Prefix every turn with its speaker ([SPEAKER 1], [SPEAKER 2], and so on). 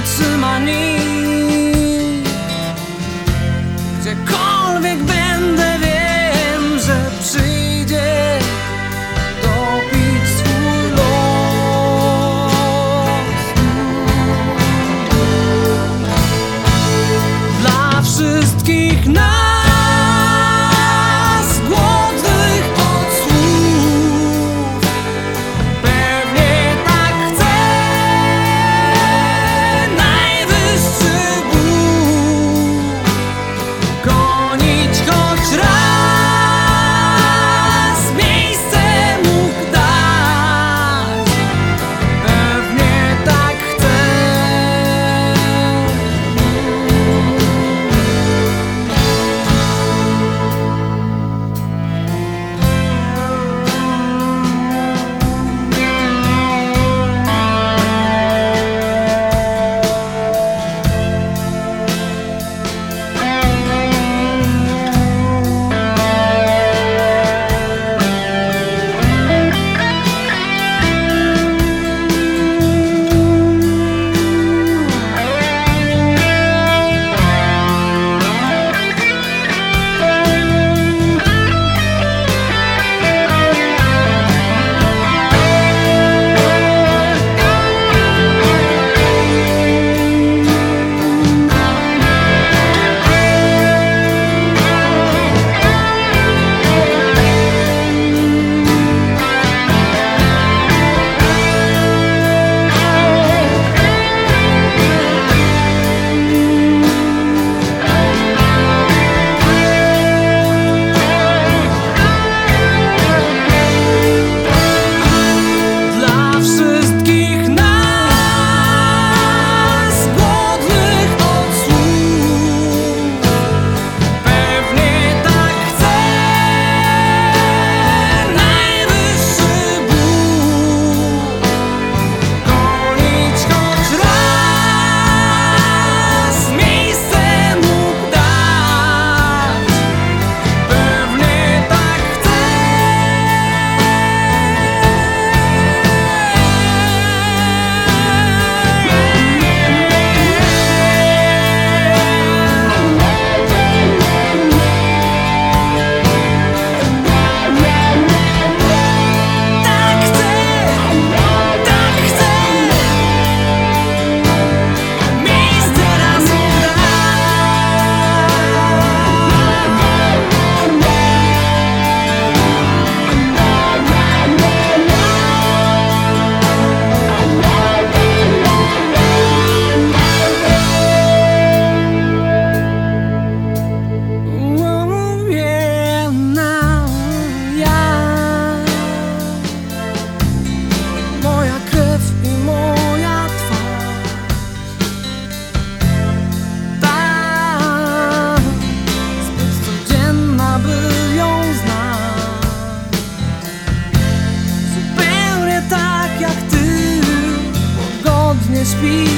[SPEAKER 1] wytrzyma Gdziekolwiek będę wiem, że przyjdzie Topić swój los. Dla wszystkich nas be